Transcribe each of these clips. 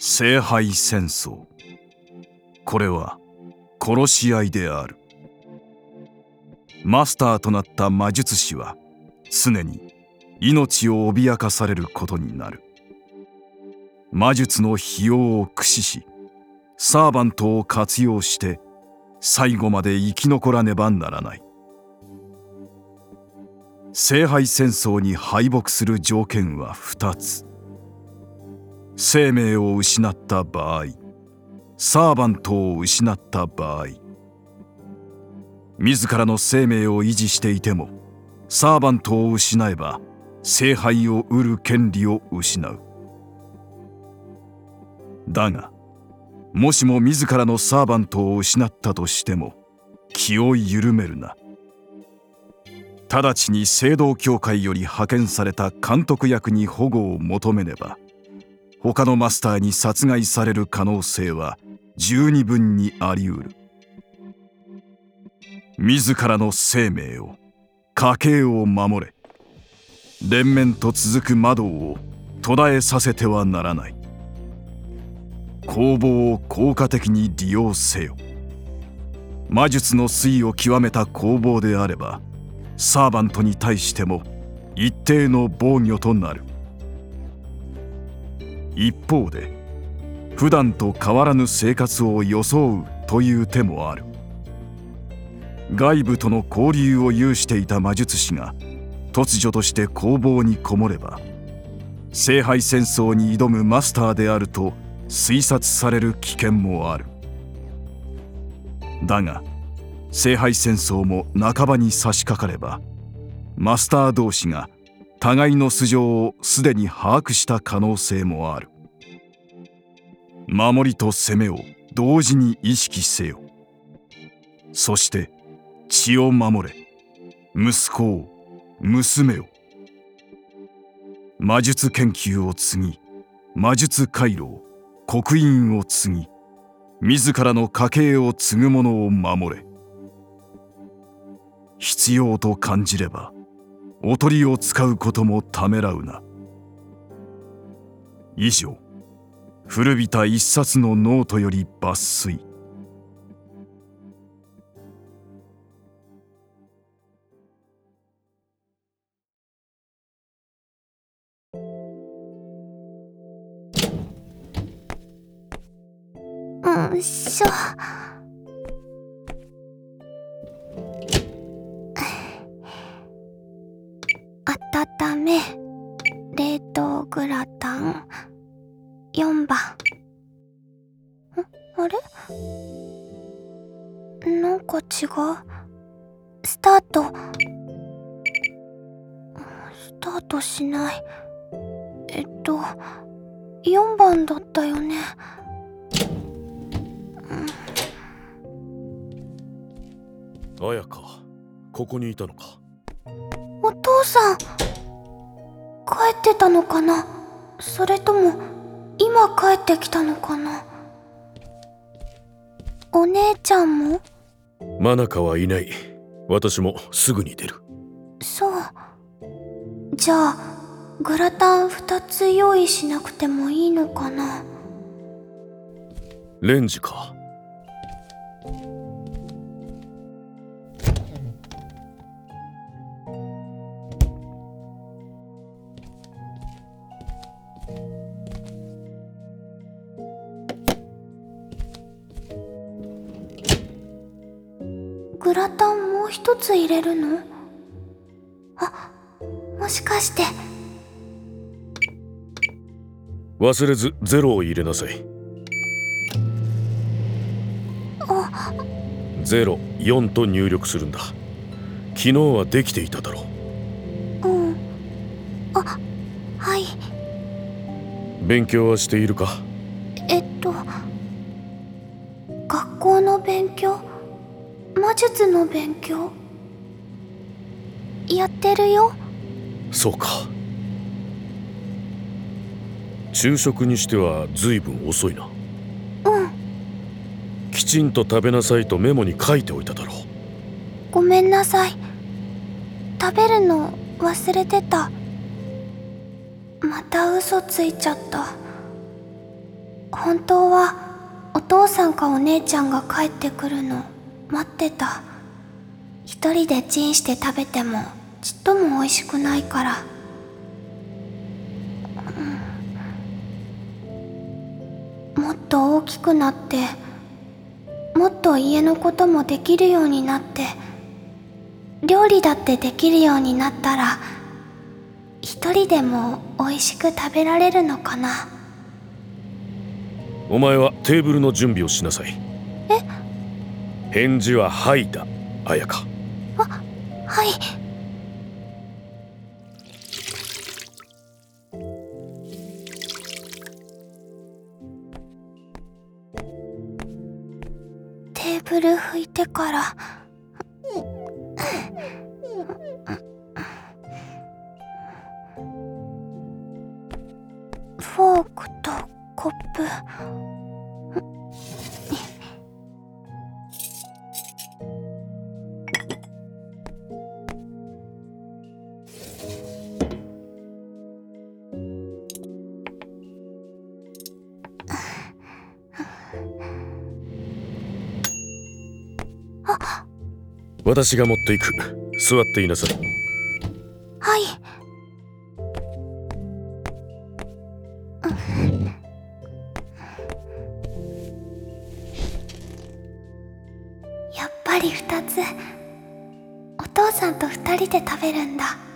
聖杯戦争。これは殺し合いである。マスターとなった魔術師は常に命を脅かされることになる。魔術の費用を駆使しサーバントを活用して最後まで生き残らねばならない。聖杯戦争に敗北する条件は2つ。生命を失った場合サーバントを失った場合自らの生命を維持していてもサーバントを失えば聖杯を得る権利を失う。だがもしも自らのサーバントを失ったとしても気を緩めるな。直ちに聖堂協会より派遣された監督役に保護を求めねば他のマスターに殺害される可能性は十二分にあり得る。自らの生命を家計を守れ。連綿と続く窓を途絶えさせてはならない。工房を効果的に利用せよ。魔術の推移を極めた工房であればサーバントに対しても一定の防御となる。一方で普段と変わらぬ生活を装うという手もある。外部との交流を有していた魔術師が突如として工房にこもれば聖杯戦争に挑むマスターであると推察される危険もある。だが聖杯戦争も半ばに差し掛かればマスター同士が互いの素性をすでに把握した可能性もある。守りと攻めを同時に意識せよ。そして血を守れ。息子を娘を。魔術研究を継ぎ魔術回廊刻印を継ぎ自らの家系を継ぐ者を守れ。必要と感じればおとりを使うこともためらうな。以上古びた一冊のノートより抜粋。ラタン4番。あれ？なんか違う？スタート。スタートしない。えっと4番だったよね。綾香ここにいたのか？お父さん帰ってたのかな？それとも今帰ってきたのかな？お姉ちゃんも？真中はいない。私もすぐに出る。そう。じゃあグラタン2つ用意しなくてもいいのかな？レンジかグラタンもう一つ入れるの？あもしかして。忘れずゼロを入れなさい。あ。ゼロ4と入力するんだ。昨日はできていただろう勉強はしているか？えっと学校の勉強？魔術の勉強？やってるよ。そうか。昼食にしては随分遅いな。うん。きちんと食べなさいとメモに書いておいただろう。ごめんなさい。食べるの忘れてたまた嘘ついちゃった。本当はお父さんかお姉ちゃんが帰ってくるの。待ってた。一人でチンして食べてもちっとも美味しくないから、うん。もっと大きくなってもっと家のこともできるようになって料理だってできるようになったら一人でも美味しく食べられるのかな？お前はテーブルの準備をしなさい。え？返事は「はい」だ綾香。はい。テーブル拭いてからプ私が持っていく。座っていなさい。はいり二つ。お父さんと2人で食べるんだ。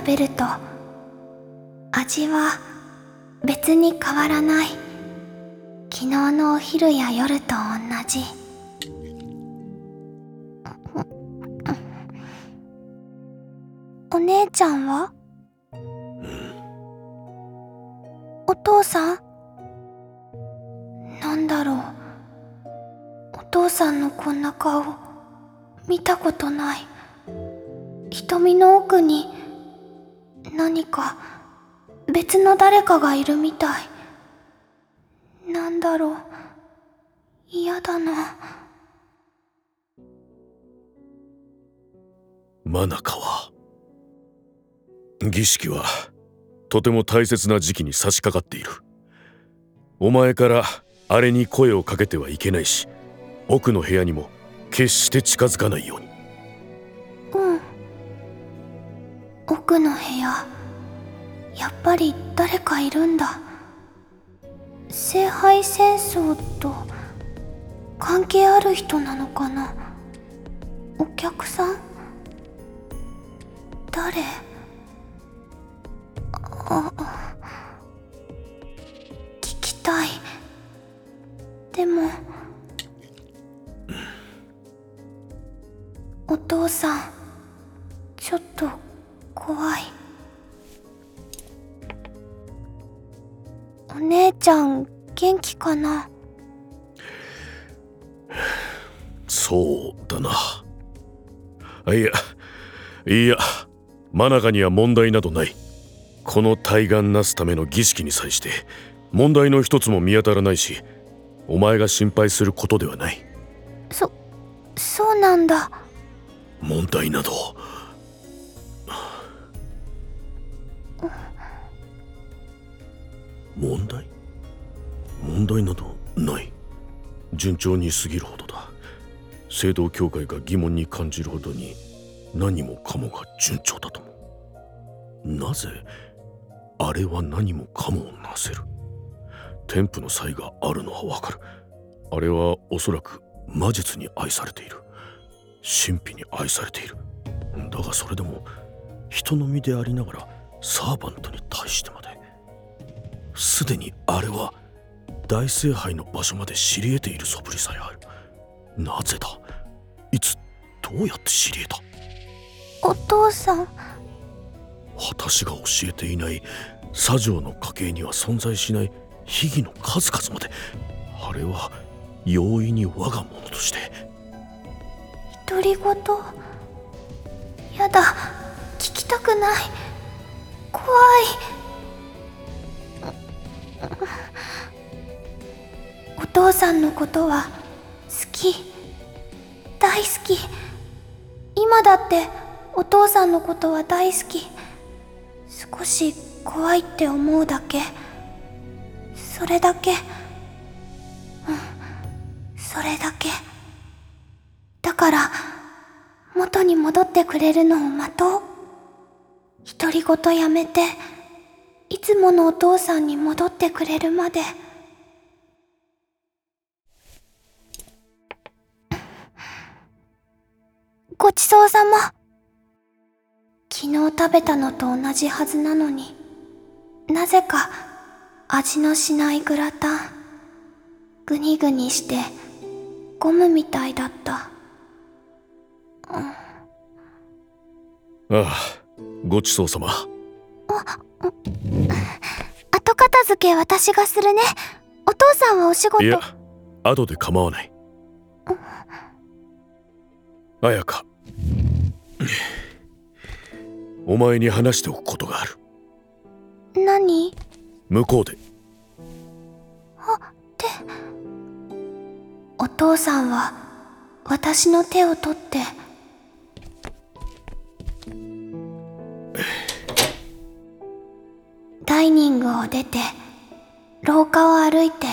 食べると味は別に変わらない。昨日のお昼や夜と同じ。お姉ちゃんは？お父さん？なんだろう。お父さんのこんな顔見たことない。瞳の奥に何か別の誰かがいるみたい。なんだろう。嫌だな。マナカは？儀式はとても大切な時期に差し掛かっている。お前からあれに声をかけてはいけないし奥の部屋にも決して近づかないように。奥の部屋やっぱり誰かいるんだ。聖杯戦争と関係ある人なのかな。お客さん？誰？あ聞きたい。でもお父さん。怖い。お姉ちゃん元気かな？そうだな。あいやいやマナカには問題などない。この対岸なすための儀式に際して問題の一つも見当たらないしお前が心配することではない。そそうなんだ。問題など問題？問題などない。順調に過ぎるほどだ。聖堂教会が疑問に感じるほどに何もかもが順調だともなぜ？あれは何もかもをなせる。添付の才があるのはわかる。あれはおそらく魔術に愛されている。神秘に愛されている。だがそれでも人の身でありながらサーバントに対してますでにあれは大聖杯の場所まで知り得ているそぶりさえある。なぜだ？いつどうやって知り得た？お父さん。私が教えていない左条の家系には存在しない秘技の数々まで。あれは容易に我がものとして。独り言？やだ。聞きたくない。怖いお父さんのことは好き。大好き。今だってお父さんのことは大好き。少し怖いって思うだけ。それだけ。うん。それだけ。だから元に戻ってくれるのを待とう。独り言やめて。いつものお父さんに戻ってくれるまで。ごちそうさま。昨日食べたのと同じはずなのになぜか味のしないグラタングニグニしてゴムみたいだった。ああごちそうさま。後片付け私がするね。お父さんはお仕事。いや後で構わない。綾香。お前に話しておくことがある。何？向こうでお父さんは私の手を取ってを出て廊下を歩いて。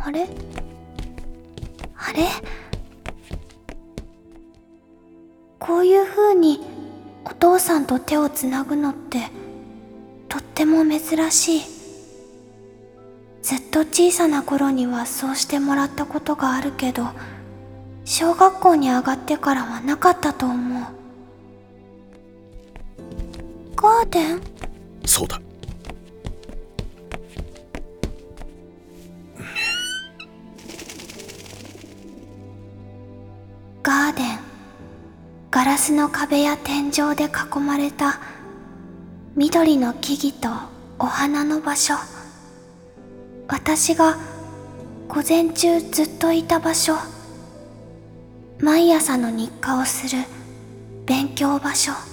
あれ？あれ？こういう風にお父さんと手をつなぐのってとっても珍しい。ずっと小さな頃にはそうしてもらったことがあるけど小学校に上がってからはなかったと思う。ガーデン？そうだ。ガーデンガラスの壁や天井で囲まれた緑の木々とお花の場所。私が午前中ずっといた場所。毎朝の日課をする勉強場所。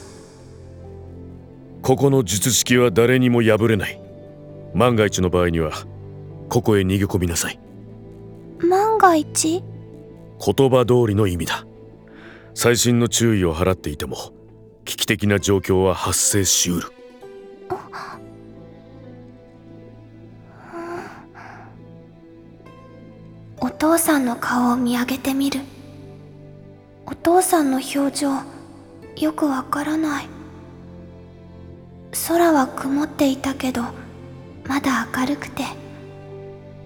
ここの術式は誰にも破れない。万が一の場合にはここへ逃げ込みなさい。万が一？言葉通りの意味だ。細心の注意を払っていても危機的な状況は発生しうる。お父さんの顔を見上げてみる。お父さんの表情よくわからない空は曇っていたけどまだ明るくて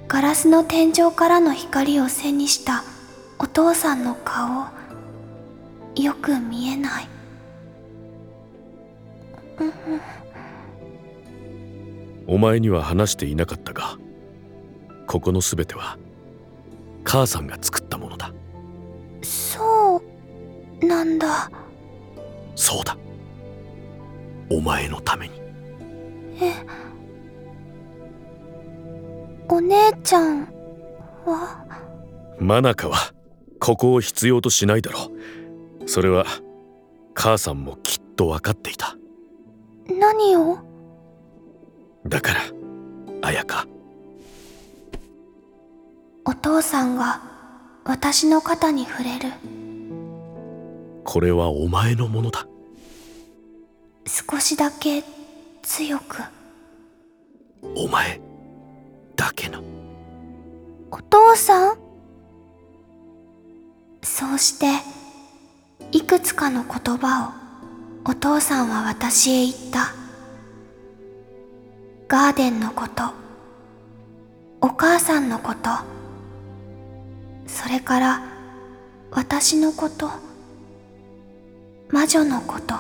ガラスの天井からの光を背にしたお父さんの顔よく見えない。お前には話していなかったがここの全ては母さんが作ったものだ。そうなんだ。そうだお前のために。えお姉ちゃんは？マナカはここを必要としないだろう。それは母さんもきっと分かっていた。何を？だから綾香。お父さんが私の肩に触れる。これはお前のものだ少しだけ強く。お前だけのお父さん？そうしていくつかの言葉をお父さんは私へ言った。ガーデンのことお母さんのことそれから私のこと魔女のこと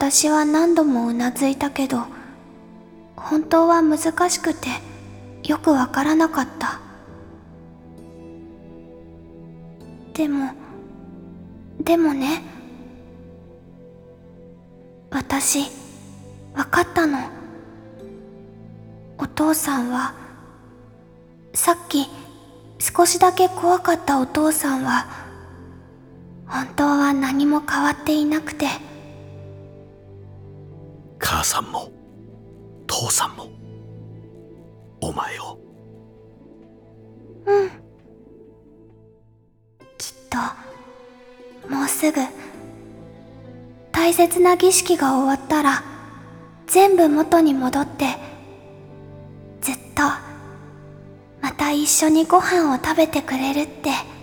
私は何度もうなずいたけど本当は難しくてよくわからなかった。でもでもね私わかったの。お父さんはさっき少しだけ怖かったお父さんは本当は何も変わっていなくて。母さんも父さんもお前を。うん。きっともうすぐ大切な儀式が終わったら全部元に戻ってずっとまた一緒にご飯を食べてくれるって。